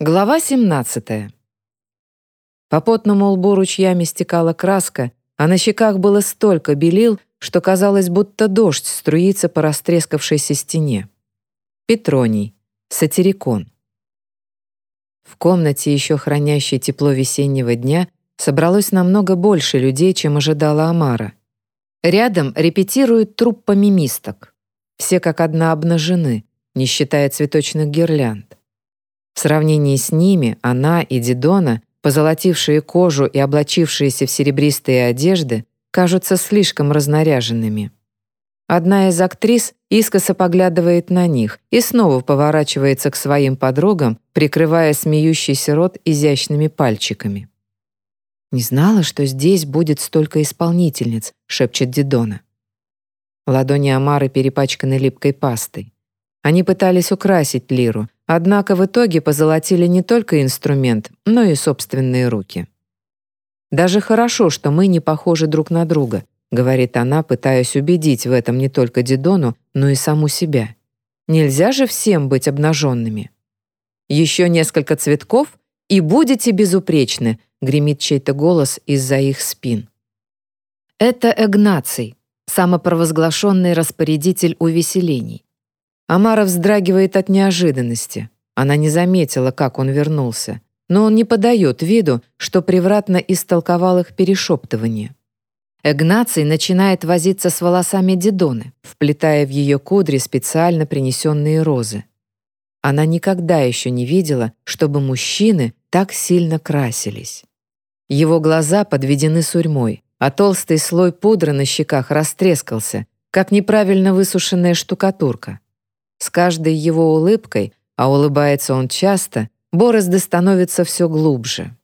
Глава 17. По потному лбу ручьями стекала краска, а на щеках было столько белил, что казалось, будто дождь струится по растрескавшейся стене. Петроний. Сатирикон. В комнате, еще хранящей тепло весеннего дня, собралось намного больше людей, чем ожидала Амара. Рядом репетируют труппа мимисток. Все как одна обнажены, не считая цветочных гирлянд. В сравнении с ними она и Дидона, позолотившие кожу и облачившиеся в серебристые одежды, кажутся слишком разнаряженными. Одна из актрис искоса поглядывает на них и снова поворачивается к своим подругам, прикрывая смеющийся рот изящными пальчиками. «Не знала, что здесь будет столько исполнительниц», — шепчет Дидона. Ладони Амары перепачканы липкой пастой. Они пытались украсить лиру, однако в итоге позолотили не только инструмент, но и собственные руки. «Даже хорошо, что мы не похожи друг на друга», говорит она, пытаясь убедить в этом не только Дидону, но и саму себя. «Нельзя же всем быть обнаженными». «Еще несколько цветков, и будете безупречны», гремит чей-то голос из-за их спин. Это Эгнаций, самопровозглашенный распорядитель увеселений. Амара вздрагивает от неожиданности. Она не заметила, как он вернулся. Но он не подает виду, что превратно истолковал их перешептывание. Эгнаций начинает возиться с волосами Дидоны, вплетая в ее кудри специально принесенные розы. Она никогда еще не видела, чтобы мужчины так сильно красились. Его глаза подведены сурьмой, а толстый слой пудры на щеках растрескался, как неправильно высушенная штукатурка. С каждой его улыбкой, а улыбается он часто, борозды становятся все глубже.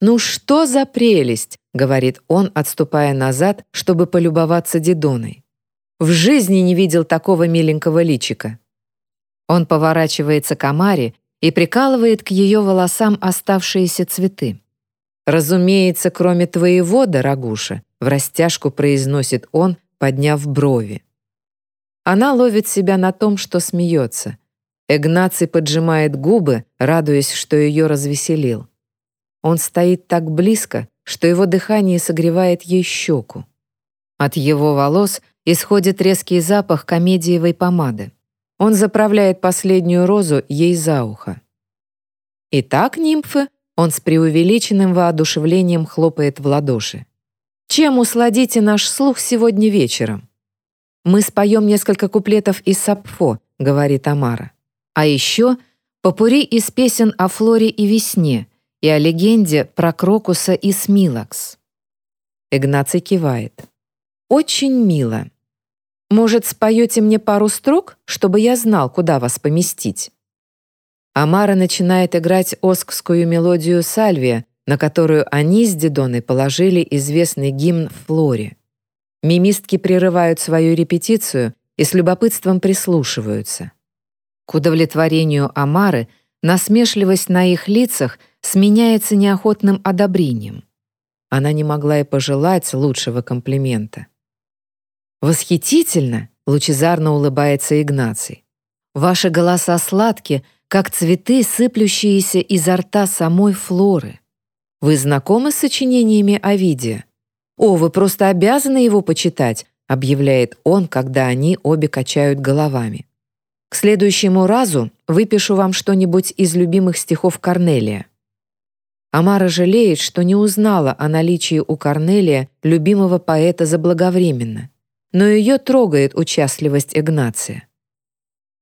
«Ну что за прелесть!» — говорит он, отступая назад, чтобы полюбоваться Дидоной. «В жизни не видел такого миленького личика». Он поворачивается к Амаре и прикалывает к ее волосам оставшиеся цветы. «Разумеется, кроме твоего, дорогуша», — в растяжку произносит он, подняв брови. Она ловит себя на том, что смеется. Игнаций поджимает губы, радуясь, что ее развеселил. Он стоит так близко, что его дыхание согревает ей щеку. От его волос исходит резкий запах комедиевой помады. Он заправляет последнюю розу ей за ухо. «Итак, нимфы», он с преувеличенным воодушевлением хлопает в ладоши. «Чем усладите наш слух сегодня вечером?» «Мы споем несколько куплетов из Сапфо», — говорит Тамара. «А еще попури из песен о Флоре и весне и о легенде про Крокуса и Смилакс». Игнаций кивает. «Очень мило. Может, споете мне пару строк, чтобы я знал, куда вас поместить?» Амара начинает играть оскскую мелодию «Сальвия», на которую они с Дидоной положили известный гимн Флоре. Мимистки прерывают свою репетицию и с любопытством прислушиваются. К удовлетворению Амары насмешливость на их лицах сменяется неохотным одобрением. Она не могла и пожелать лучшего комплимента. «Восхитительно!» — лучезарно улыбается Игнаций. «Ваши голоса сладки, как цветы, сыплющиеся изо рта самой Флоры. Вы знакомы с сочинениями Овидия?» «О, вы просто обязаны его почитать», объявляет он, когда они обе качают головами. «К следующему разу выпишу вам что-нибудь из любимых стихов Корнелия». Амара жалеет, что не узнала о наличии у Корнелия любимого поэта заблаговременно, но ее трогает участливость Игнация.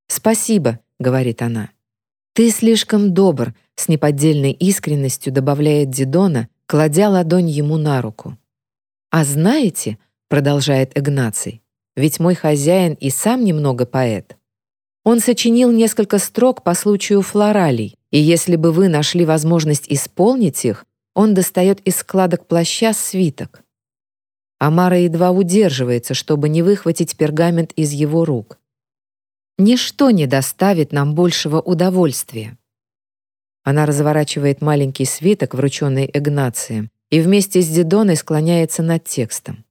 «Спасибо», — говорит она. «Ты слишком добр», — с неподдельной искренностью добавляет Дидона, кладя ладонь ему на руку. «А знаете, — продолжает Игнаций, — ведь мой хозяин и сам немного поэт. Он сочинил несколько строк по случаю флоралей, и если бы вы нашли возможность исполнить их, он достает из складок плаща свиток. Амара едва удерживается, чтобы не выхватить пергамент из его рук. Ничто не доставит нам большего удовольствия. Она разворачивает маленький свиток, врученный Игнацием, и вместе с Дидоной склоняется над текстом.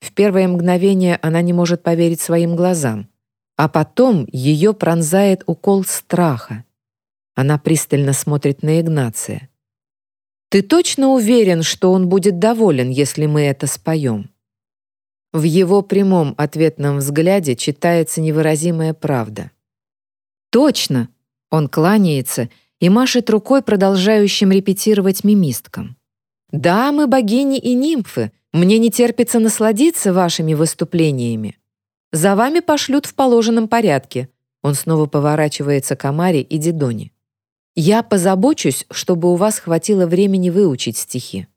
В первое мгновение она не может поверить своим глазам, а потом ее пронзает укол страха. Она пристально смотрит на Игнация. «Ты точно уверен, что он будет доволен, если мы это споем?» В его прямом ответном взгляде читается невыразимая правда. «Точно!» — он кланяется и машет рукой продолжающим репетировать мимисткам. «Да, мы богини и нимфы. Мне не терпится насладиться вашими выступлениями. За вами пошлют в положенном порядке». Он снова поворачивается к Амаре и Дидоне. «Я позабочусь, чтобы у вас хватило времени выучить стихи».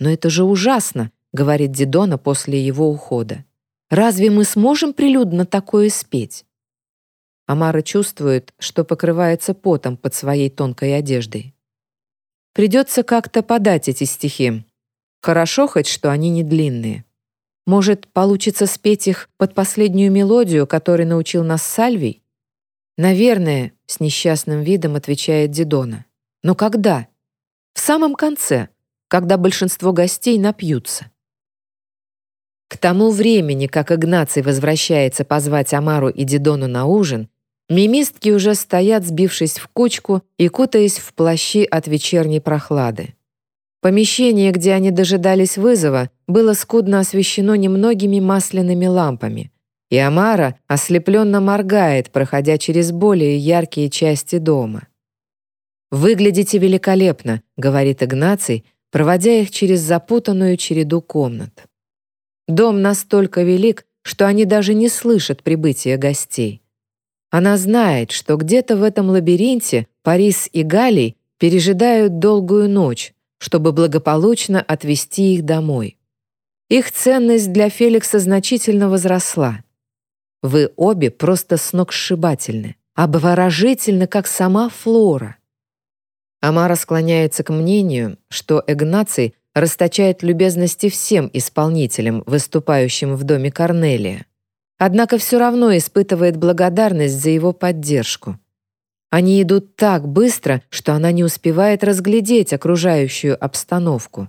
«Но это же ужасно», — говорит Дидона после его ухода. «Разве мы сможем прилюдно такое спеть?» Амара чувствует, что покрывается потом под своей тонкой одеждой. Придется как-то подать эти стихи. Хорошо хоть, что они не длинные. Может, получится спеть их под последнюю мелодию, которой научил нас Сальвий? Наверное, с несчастным видом отвечает Дидона. Но когда? В самом конце, когда большинство гостей напьются. К тому времени, как Игнаций возвращается позвать Амару и Дидону на ужин, Мимистки уже стоят, сбившись в кучку и кутаясь в плащи от вечерней прохлады. Помещение, где они дожидались вызова, было скудно освещено немногими масляными лампами, и Амара ослепленно моргает, проходя через более яркие части дома. «Выглядите великолепно», — говорит Игнаций, проводя их через запутанную череду комнат. Дом настолько велик, что они даже не слышат прибытия гостей. Она знает, что где-то в этом лабиринте Парис и Галий пережидают долгую ночь, чтобы благополучно отвезти их домой. Их ценность для Феликса значительно возросла. Вы обе просто сногсшибательны, обворожительны, как сама Флора. Амара склоняется к мнению, что Игнаций расточает любезности всем исполнителям, выступающим в доме Корнелия однако все равно испытывает благодарность за его поддержку. Они идут так быстро, что она не успевает разглядеть окружающую обстановку.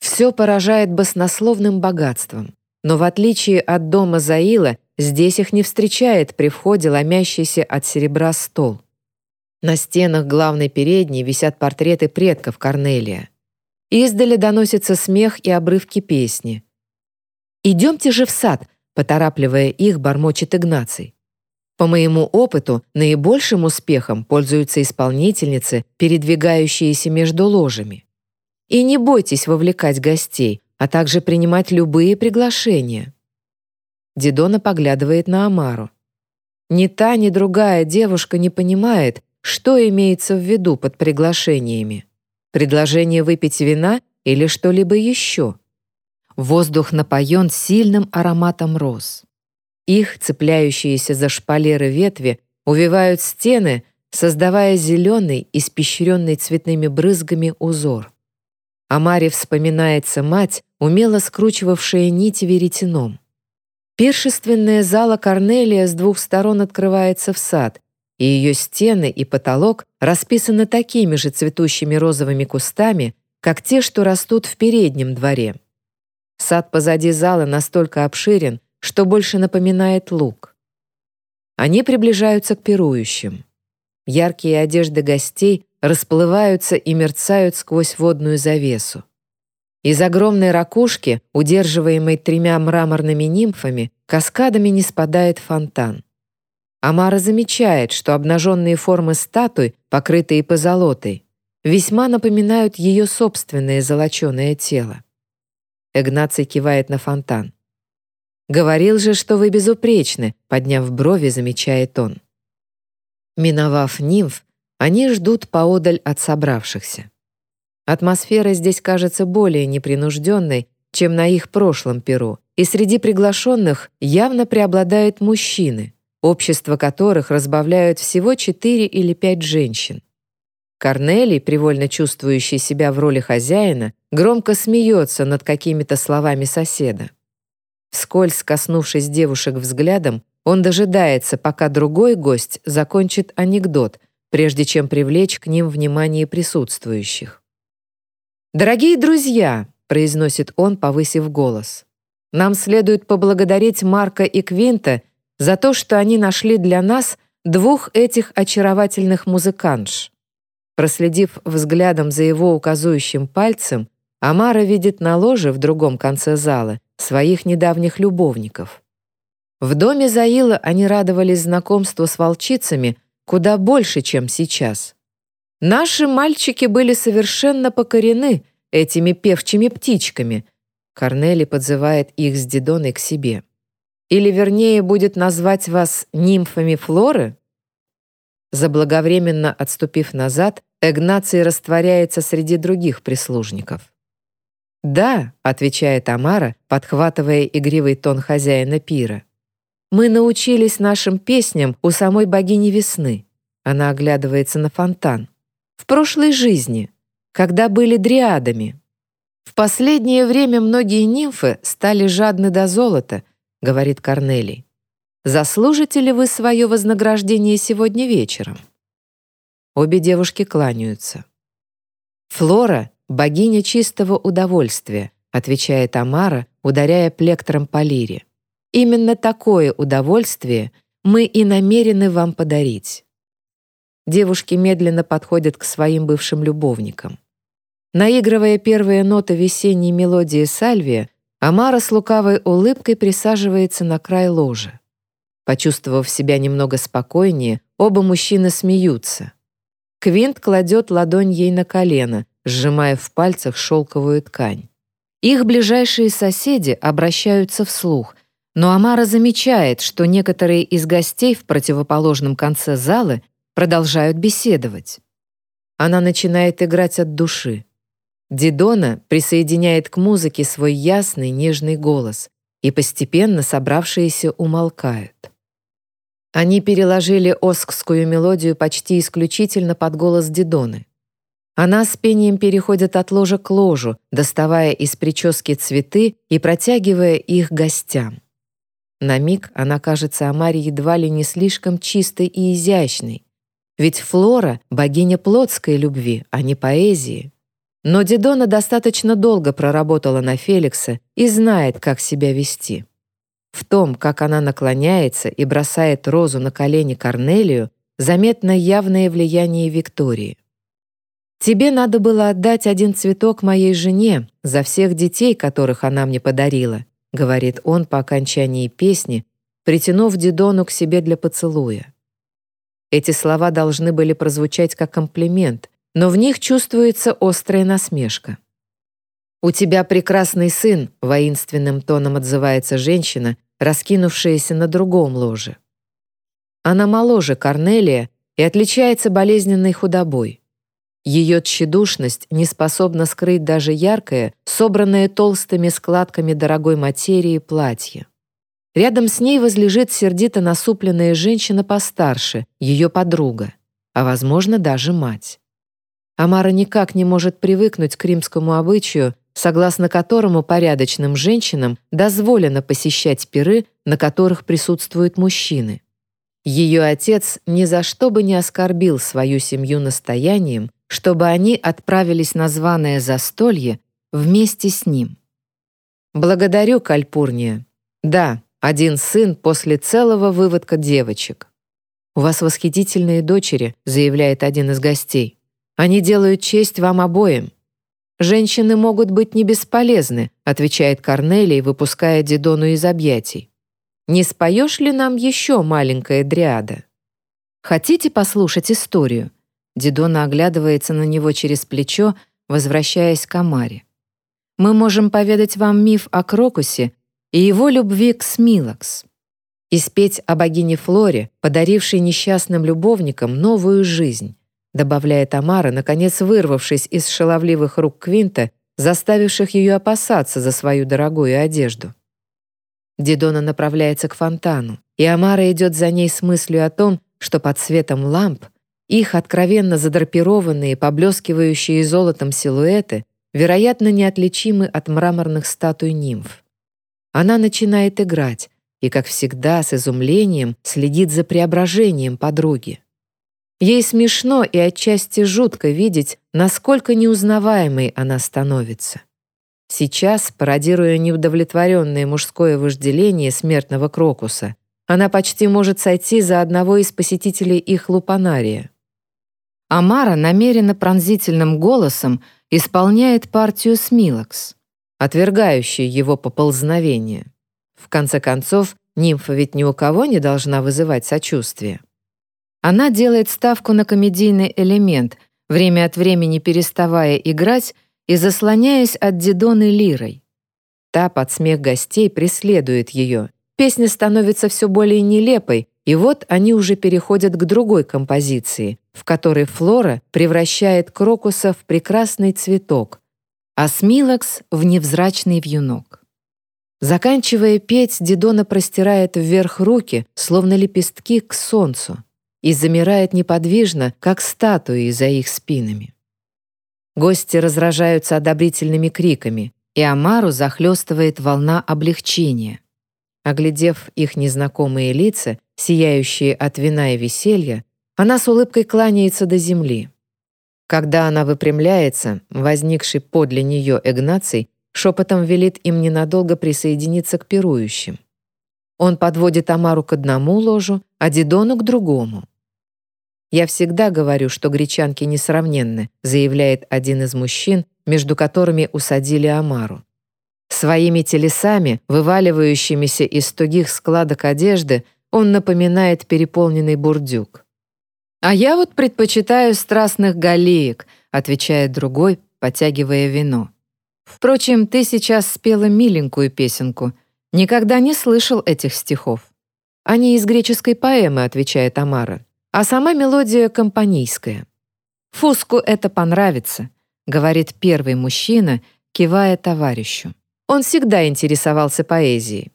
Все поражает баснословным богатством. Но в отличие от дома Заила, здесь их не встречает при входе ломящийся от серебра стол. На стенах главной передней висят портреты предков Корнелия. Издали доносится смех и обрывки песни. «Идемте же в сад», Поторапливая их, бормочет Игнаций. По моему опыту, наибольшим успехом пользуются исполнительницы, передвигающиеся между ложами. И не бойтесь вовлекать гостей, а также принимать любые приглашения. Дидона поглядывает на Амару. Ни та, ни другая девушка не понимает, что имеется в виду под приглашениями. Предложение выпить вина или что-либо еще. Воздух напоен сильным ароматом роз. Их, цепляющиеся за шпалеры ветви, увивают стены, создавая зеленый, испещренный цветными брызгами узор. А Маре вспоминается мать, умело скручивавшая нити веретеном. Пиршественная зала Корнелия с двух сторон открывается в сад, и ее стены и потолок расписаны такими же цветущими розовыми кустами, как те, что растут в переднем дворе. Сад позади зала настолько обширен, что больше напоминает луг. Они приближаются к пирующим. Яркие одежды гостей расплываются и мерцают сквозь водную завесу. Из огромной ракушки, удерживаемой тремя мраморными нимфами, каскадами не спадает фонтан. Амара замечает, что обнаженные формы статуй, покрытые позолотой, весьма напоминают ее собственное золоченое тело. Игнаций кивает на фонтан. «Говорил же, что вы безупречны», — подняв брови, замечает он. Миновав нимф, они ждут поодаль от собравшихся. Атмосфера здесь кажется более непринужденной, чем на их прошлом перу, и среди приглашенных явно преобладают мужчины, общество которых разбавляют всего четыре или пять женщин. Корнелий, привольно чувствующий себя в роли хозяина, громко смеется над какими-то словами соседа. Вскользь коснувшись девушек взглядом, он дожидается, пока другой гость закончит анекдот, прежде чем привлечь к ним внимание присутствующих. «Дорогие друзья!» — произносит он, повысив голос. «Нам следует поблагодарить Марка и Квинта за то, что они нашли для нас двух этих очаровательных музыкантш. Проследив взглядом за его указующим пальцем, Амара видит на ложе в другом конце зала своих недавних любовников. В доме Заила они радовались знакомству с волчицами куда больше, чем сейчас. Наши мальчики были совершенно покорены этими певчими птичками. Корнели подзывает их с Дидоной к себе. Или, вернее, будет назвать вас нимфами Флоры? Заблаговременно отступив назад, Эгнаций растворяется среди других прислужников. «Да», — отвечает Амара, подхватывая игривый тон хозяина пира. «Мы научились нашим песням у самой богини весны». Она оглядывается на фонтан. «В прошлой жизни, когда были дриадами. В последнее время многие нимфы стали жадны до золота», — говорит Корнелий. «Заслужите ли вы свое вознаграждение сегодня вечером?» Обе девушки кланяются. «Флора — богиня чистого удовольствия», — отвечает Амара, ударяя плектром по лире. «Именно такое удовольствие мы и намерены вам подарить». Девушки медленно подходят к своим бывшим любовникам. Наигрывая первые ноты весенней мелодии Сальвия, Амара с лукавой улыбкой присаживается на край ложа. Почувствовав себя немного спокойнее, оба мужчины смеются. Квинт кладет ладонь ей на колено, сжимая в пальцах шелковую ткань. Их ближайшие соседи обращаются вслух, но Амара замечает, что некоторые из гостей в противоположном конце зала продолжают беседовать. Она начинает играть от души. Дидона присоединяет к музыке свой ясный, нежный голос, и постепенно собравшиеся умолкают. Они переложили оскскую мелодию почти исключительно под голос Дидоны. Она с пением переходит от ложа к ложу, доставая из прически цветы и протягивая их гостям. На миг она кажется Амаре едва ли не слишком чистой и изящной. Ведь Флора — богиня плотской любви, а не поэзии. Но Дидона достаточно долго проработала на Феликса и знает, как себя вести. В том, как она наклоняется и бросает розу на колени Корнелию, заметно явное влияние Виктории. «Тебе надо было отдать один цветок моей жене за всех детей, которых она мне подарила», говорит он по окончании песни, притянув Дидону к себе для поцелуя. Эти слова должны были прозвучать как комплимент, но в них чувствуется острая насмешка. «У тебя прекрасный сын», — воинственным тоном отзывается женщина, раскинувшаяся на другом ложе. Она моложе Корнелия и отличается болезненной худобой. Ее тщедушность не способна скрыть даже яркое, собранное толстыми складками дорогой материи платье. Рядом с ней возлежит сердито насупленная женщина постарше, ее подруга, а, возможно, даже мать. Амара никак не может привыкнуть к римскому обычаю, согласно которому порядочным женщинам дозволено посещать пиры, на которых присутствуют мужчины. Ее отец ни за что бы не оскорбил свою семью настоянием, чтобы они отправились на званое застолье вместе с ним. «Благодарю, Кальпурния. Да, один сын после целого выводка девочек. У вас восхитительные дочери», заявляет один из гостей. Они делают честь вам обоим». «Женщины могут быть не бесполезны», отвечает Корнелий, выпуская Дидону из объятий. «Не споешь ли нам еще, маленькая дриада?» «Хотите послушать историю?» Дидона оглядывается на него через плечо, возвращаясь к Амаре. «Мы можем поведать вам миф о Крокусе и его любви к Смилакс. И спеть о богине Флоре, подарившей несчастным любовникам новую жизнь, добавляет Тамара, наконец вырвавшись из шаловливых рук Квинта, заставивших ее опасаться за свою дорогую одежду. Дидона направляется к фонтану, и Амара идет за ней с мыслью о том, что под светом ламп их откровенно задрапированные, поблескивающие золотом силуэты, вероятно, неотличимы от мраморных статуй нимф. Она начинает играть и, как всегда, с изумлением следит за преображением подруги. Ей смешно и отчасти жутко видеть, насколько неузнаваемой она становится. Сейчас, пародируя неудовлетворенное мужское вожделение смертного крокуса, она почти может сойти за одного из посетителей их лупанария. Амара намеренно пронзительным голосом исполняет партию Смилакс, отвергающую его поползновение. В конце концов, нимфа ведь ни у кого не должна вызывать сочувствие. Она делает ставку на комедийный элемент, время от времени переставая играть и заслоняясь от Дидоны лирой. Та под смех гостей преследует ее. Песня становится все более нелепой, и вот они уже переходят к другой композиции, в которой Флора превращает крокуса в прекрасный цветок, а Смилакс — в невзрачный вьюнок. Заканчивая петь, Дидона простирает вверх руки, словно лепестки, к солнцу, и замирает неподвижно, как статуи за их спинами. Гости разражаются одобрительными криками, и Амару захлестывает волна облегчения. Оглядев их незнакомые лица, сияющие от вина и веселья, она с улыбкой кланяется до земли. Когда она выпрямляется, возникший подле нее Игнаций шепотом велит им ненадолго присоединиться к пирующим. Он подводит Амару к одному ложу, а Дидону к другому. «Я всегда говорю, что гречанки несравненны», заявляет один из мужчин, между которыми усадили Амару. Своими телесами, вываливающимися из тугих складок одежды, он напоминает переполненный бурдюк. «А я вот предпочитаю страстных галеек», отвечает другой, потягивая вино. «Впрочем, ты сейчас спела миленькую песенку. Никогда не слышал этих стихов». «Они из греческой поэмы», отвечает Амара а сама мелодия компанийская. «Фуску это понравится», — говорит первый мужчина, кивая товарищу. Он всегда интересовался поэзией.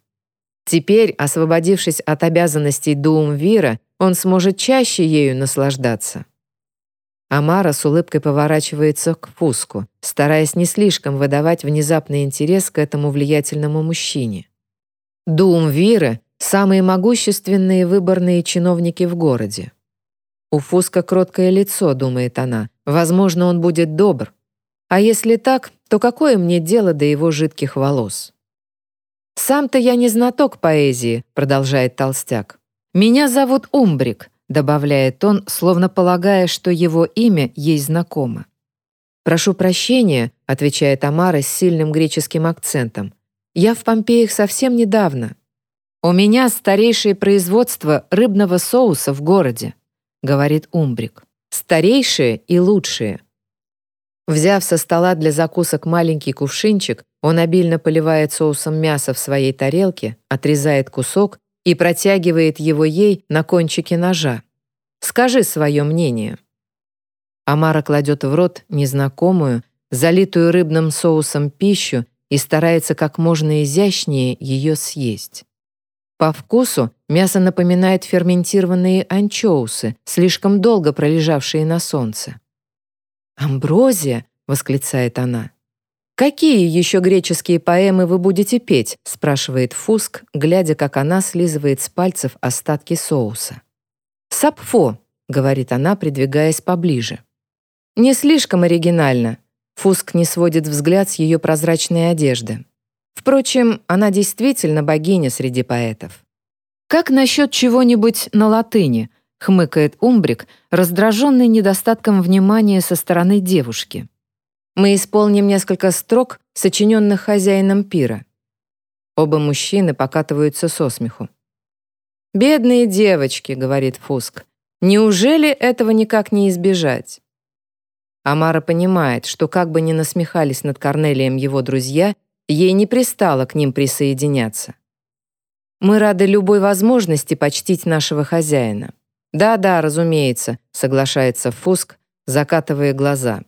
Теперь, освободившись от обязанностей Дуумвира, он сможет чаще ею наслаждаться. Амара с улыбкой поворачивается к Фуску, стараясь не слишком выдавать внезапный интерес к этому влиятельному мужчине. Дуумвиры — самые могущественные выборные чиновники в городе. У Фуска кроткое лицо, думает она. Возможно, он будет добр. А если так, то какое мне дело до его жидких волос? «Сам-то я не знаток поэзии», — продолжает Толстяк. «Меня зовут Умбрик», — добавляет он, словно полагая, что его имя ей знакомо. «Прошу прощения», — отвечает Амара с сильным греческим акцентом. «Я в Помпеях совсем недавно. У меня старейшее производство рыбного соуса в городе говорит Умбрик. «Старейшие и лучшие». Взяв со стола для закусок маленький кувшинчик, он обильно поливает соусом мясо в своей тарелке, отрезает кусок и протягивает его ей на кончике ножа. «Скажи свое мнение». Амара кладет в рот незнакомую, залитую рыбным соусом пищу и старается как можно изящнее ее съесть. По вкусу мясо напоминает ферментированные анчоусы, слишком долго пролежавшие на солнце. «Амброзия!» — восклицает она. «Какие еще греческие поэмы вы будете петь?» — спрашивает Фуск, глядя, как она слизывает с пальцев остатки соуса. «Сапфо», — говорит она, придвигаясь поближе. «Не слишком оригинально». Фуск не сводит взгляд с ее прозрачной одежды. Впрочем, она действительно богиня среди поэтов. «Как насчет чего-нибудь на латыни?» — хмыкает Умбрик, раздраженный недостатком внимания со стороны девушки. «Мы исполним несколько строк, сочиненных хозяином пира». Оба мужчины покатываются со смеху. «Бедные девочки», — говорит Фуск, — «неужели этого никак не избежать?» Амара понимает, что как бы ни насмехались над Корнелием его друзья, Ей не пристало к ним присоединяться. Мы рады любой возможности почтить нашего хозяина. Да-да, разумеется, соглашается Фуск, закатывая глаза.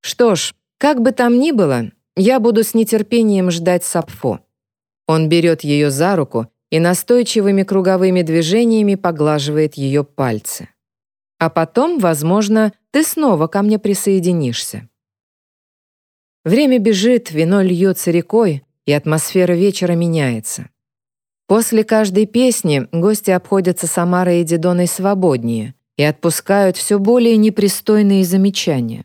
Что ж, как бы там ни было, я буду с нетерпением ждать Сапфо. Он берет ее за руку и настойчивыми круговыми движениями поглаживает ее пальцы. А потом, возможно, ты снова ко мне присоединишься. Время бежит, вино льется рекой, и атмосфера вечера меняется. После каждой песни гости обходятся Самарой и Дидоной свободнее и отпускают все более непристойные замечания.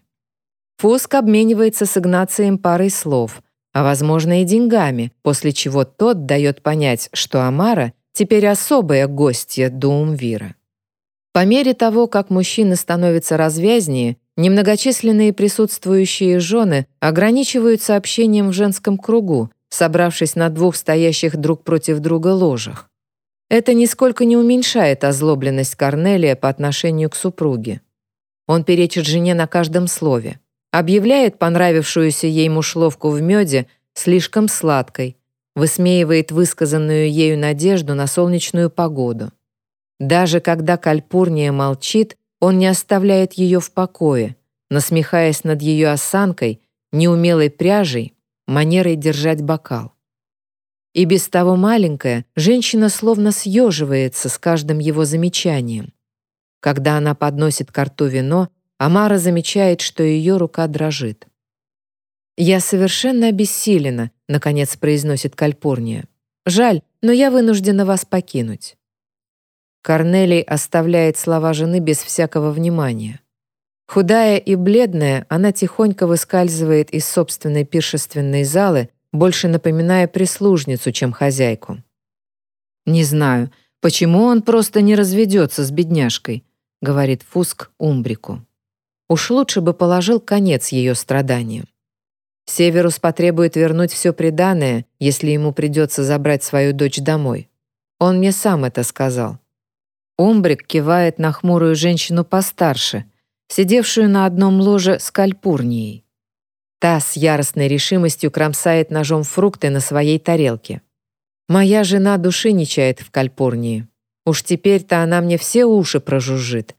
Фуск обменивается с Игнацием парой слов, а, возможно, и деньгами, после чего тот дает понять, что Амара теперь особая гостья Дуумвира. По мере того, как мужчины становятся развязнее, немногочисленные присутствующие жены ограничиваются общением в женском кругу, собравшись на двух стоящих друг против друга ложах. Это нисколько не уменьшает озлобленность Корнелия по отношению к супруге. Он перечит жене на каждом слове, объявляет понравившуюся ей мушловку в меде слишком сладкой, высмеивает высказанную ею надежду на солнечную погоду. Даже когда Кальпурния молчит, он не оставляет ее в покое, насмехаясь над ее осанкой, неумелой пряжей, манерой держать бокал. И без того маленькая, женщина словно съеживается с каждым его замечанием. Когда она подносит к рту вино, Амара замечает, что ее рука дрожит. «Я совершенно обессилена», — наконец произносит Кальпурния. «Жаль, но я вынуждена вас покинуть». Корнелий оставляет слова жены без всякого внимания. Худая и бледная, она тихонько выскальзывает из собственной пиршественной залы, больше напоминая прислужницу, чем хозяйку. «Не знаю, почему он просто не разведется с бедняжкой», — говорит Фуск Умбрику. Уж лучше бы положил конец ее страданиям. Северус потребует вернуть все преданное, если ему придется забрать свою дочь домой. Он мне сам это сказал. Умбрик кивает на хмурую женщину постарше, сидевшую на одном ложе с кальпурнией. Та с яростной решимостью кромсает ножом фрукты на своей тарелке. Моя жена души не чает в кальпурнии. Уж теперь-то она мне все уши прожужжит.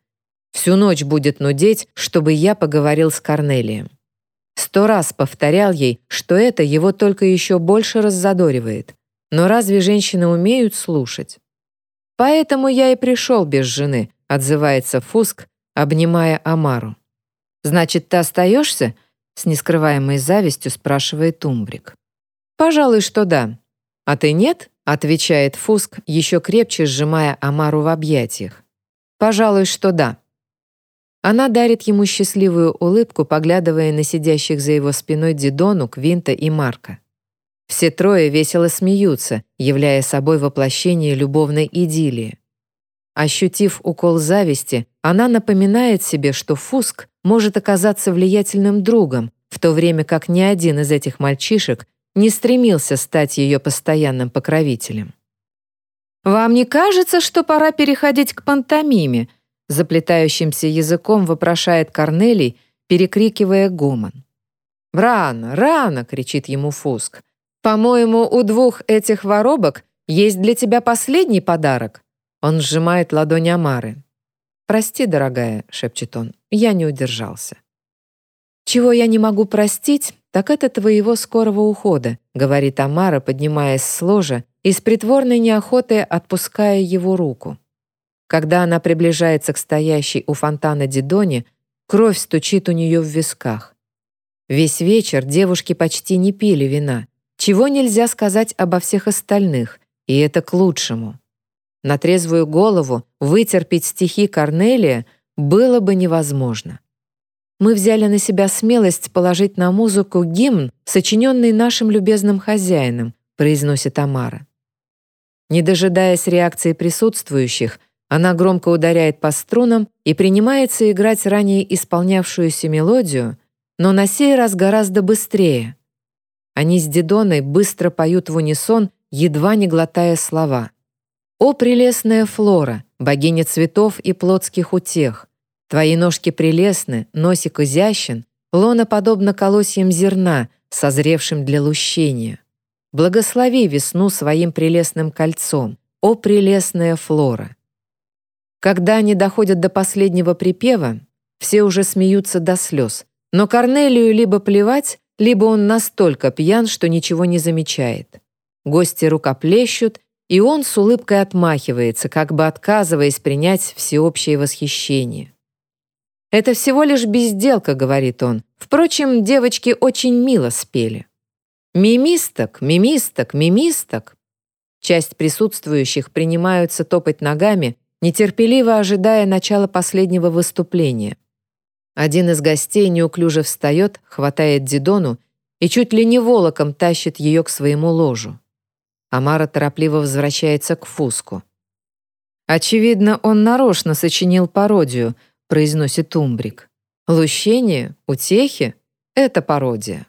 Всю ночь будет нудеть, чтобы я поговорил с Корнелием. Сто раз повторял ей, что это его только еще больше раззадоривает. Но разве женщины умеют слушать? Поэтому я и пришел без жены, отзывается Фуск, обнимая Амару. Значит, ты остаешься? С нескрываемой завистью спрашивает Умбрик. «Пожалуй, что да. А ты нет?» отвечает Фуск, еще крепче сжимая Амару в объятиях. «Пожалуй, что да». Она дарит ему счастливую улыбку, поглядывая на сидящих за его спиной Дидону, Квинта и Марка. Все трое весело смеются, являя собой воплощение любовной идиллии. Ощутив укол зависти, она напоминает себе, что Фуск может оказаться влиятельным другом, в то время как ни один из этих мальчишек не стремился стать ее постоянным покровителем. «Вам не кажется, что пора переходить к пантомиме?» заплетающимся языком вопрошает Корнелий, перекрикивая гомон. «Рано, рано!» — кричит ему Фуск. «По-моему, у двух этих воробок есть для тебя последний подарок». Он сжимает ладонь Амары. «Прости, дорогая», — шепчет он, — «я не удержался». «Чего я не могу простить, так это твоего скорого ухода», — говорит Амара, поднимаясь с ложа и с притворной неохотой отпуская его руку. Когда она приближается к стоящей у фонтана Дидоне, кровь стучит у нее в висках. Весь вечер девушки почти не пили вина, чего нельзя сказать обо всех остальных, и это к лучшему. На трезвую голову вытерпеть стихи Корнелия было бы невозможно. Мы взяли на себя смелость положить на музыку гимн, сочиненный нашим любезным хозяином, произносит Амара. Не дожидаясь реакции присутствующих, она громко ударяет по струнам и принимается играть ранее исполнявшуюся мелодию, но на сей раз гораздо быстрее. Они с Дидоной быстро поют в унисон, едва не глотая слова — «О, прелестная флора, богиня цветов и плотских утех! Твои ножки прелестны, носик изящен, лона подобно колосьям зерна, созревшим для лущения. Благослови весну своим прелестным кольцом, о, прелестная флора!» Когда они доходят до последнего припева, все уже смеются до слез, но Корнелию либо плевать, либо он настолько пьян, что ничего не замечает. Гости рукоплещут и он с улыбкой отмахивается, как бы отказываясь принять всеобщее восхищение. «Это всего лишь безделка», — говорит он. Впрочем, девочки очень мило спели. «Мимисток, мимисток, мимисток». Часть присутствующих принимаются топать ногами, нетерпеливо ожидая начала последнего выступления. Один из гостей неуклюже встает, хватает Дидону и чуть ли не волоком тащит ее к своему ложу. Амара торопливо возвращается к Фуску. «Очевидно, он нарочно сочинил пародию», — произносит Умбрик. «Лущение? Утехи? Это пародия».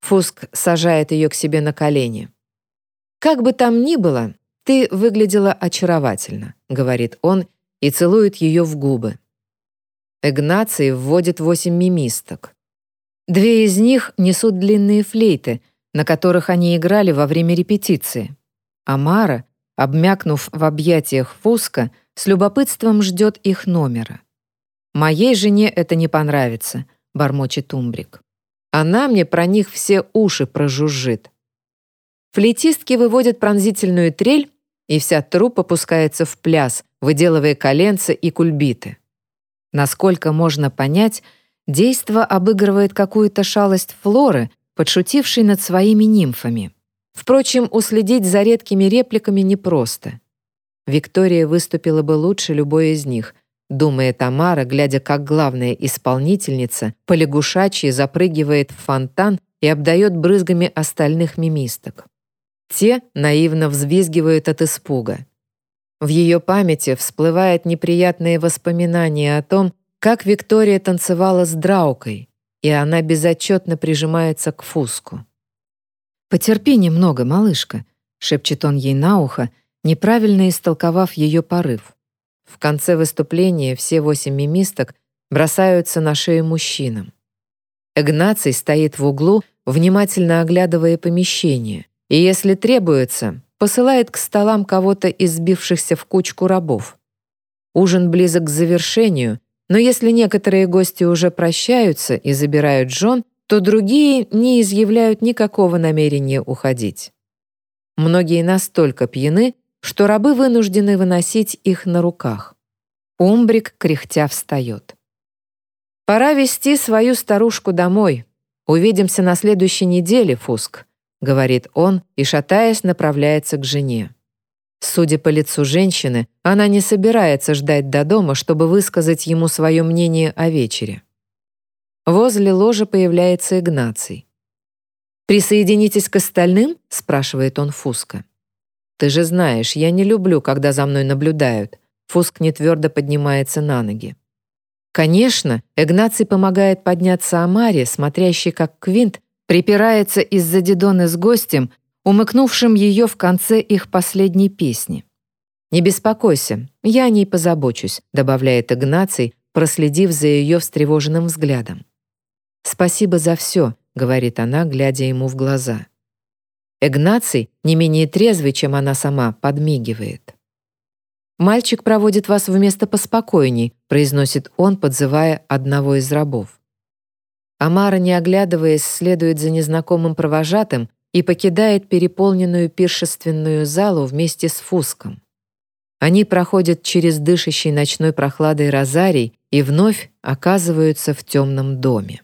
Фуск сажает ее к себе на колени. «Как бы там ни было, ты выглядела очаровательно», — говорит он и целует ее в губы. Игнаций вводит восемь мимисток. Две из них несут длинные флейты, на которых они играли во время репетиции. Амара, обмякнув в объятиях Фуска, с любопытством ждет их номера. «Моей жене это не понравится», — бормочет Умбрик. «Она мне про них все уши прожужжит». Флейтистки выводят пронзительную трель, и вся труппа пускается в пляс, выделывая коленца и кульбиты. Насколько можно понять, действо обыгрывает какую-то шалость Флоры, подшутившей над своими нимфами. Впрочем, уследить за редкими репликами непросто. Виктория выступила бы лучше любой из них, думает Тамара, глядя, как главная исполнительница полягушачьи запрыгивает в фонтан и обдает брызгами остальных мимисток. Те наивно взвизгивают от испуга. В ее памяти всплывает неприятные воспоминания о том, как Виктория танцевала с Драукой, и она безотчетно прижимается к Фуску. «Потерпи немного, малышка», — шепчет он ей на ухо, неправильно истолковав ее порыв. В конце выступления все восемь мимисток бросаются на шею мужчинам. Игнаций стоит в углу, внимательно оглядывая помещение, и, если требуется, посылает к столам кого-то из сбившихся в кучку рабов. Ужин близок к завершению, но если некоторые гости уже прощаются и забирают жен, то другие не изъявляют никакого намерения уходить. Многие настолько пьяны, что рабы вынуждены выносить их на руках. Умбрик кряхтя встает. «Пора вести свою старушку домой. Увидимся на следующей неделе, Фуск», — говорит он и, шатаясь, направляется к жене. Судя по лицу женщины, она не собирается ждать до дома, чтобы высказать ему свое мнение о вечере. Возле ложа появляется Игнаций. «Присоединитесь к остальным?» — спрашивает он Фуска. «Ты же знаешь, я не люблю, когда за мной наблюдают». Фуск нетвердо поднимается на ноги. Конечно, Игнаций помогает подняться Амаре, смотрящей как Квинт, припирается из-за Дидоны с гостем, умыкнувшим ее в конце их последней песни. «Не беспокойся, я о ней позабочусь», добавляет Игнаций, проследив за ее встревоженным взглядом. «Спасибо за все», — говорит она, глядя ему в глаза. Игнаций, не менее трезвый, чем она сама, подмигивает. «Мальчик проводит вас в место поспокойней», произносит он, подзывая одного из рабов. Амара, не оглядываясь, следует за незнакомым провожатым и покидает переполненную пиршественную залу вместе с Фуском. Они проходят через дышащий ночной прохладой розарий и вновь оказываются в темном доме.